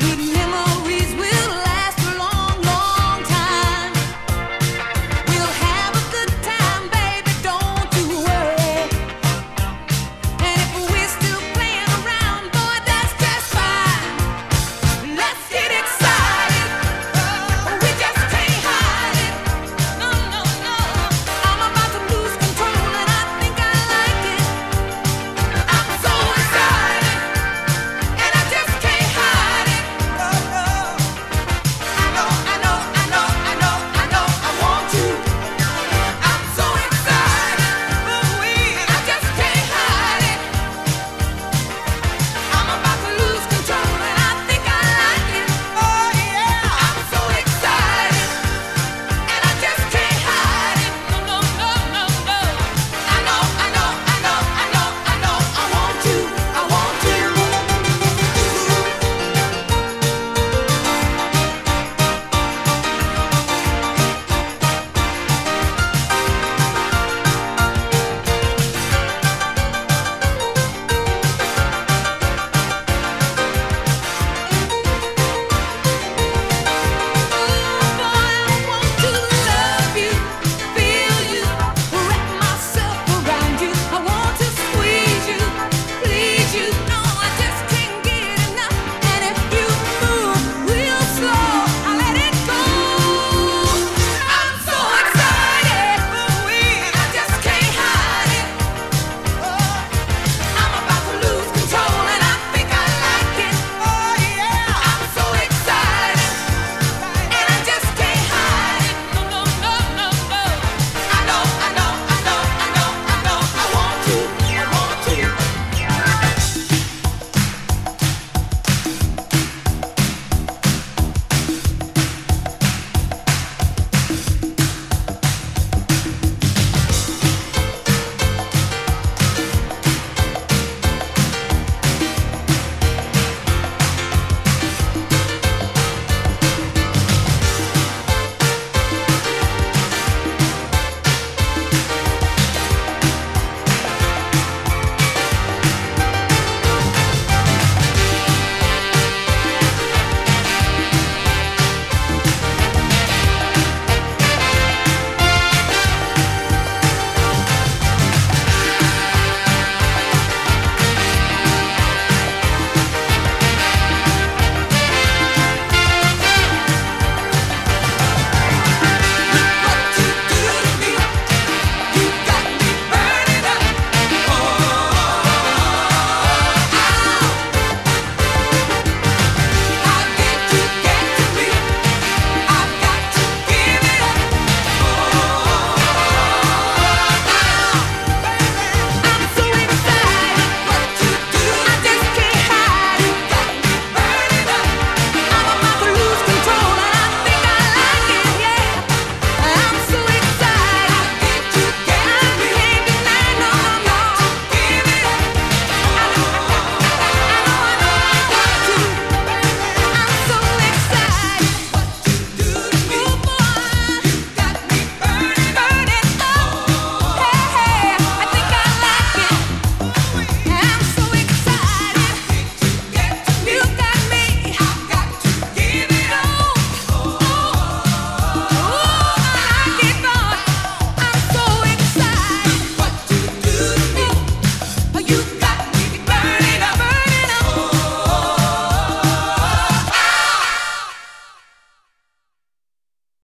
didn't